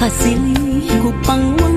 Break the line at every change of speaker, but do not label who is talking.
kasih ku pangwa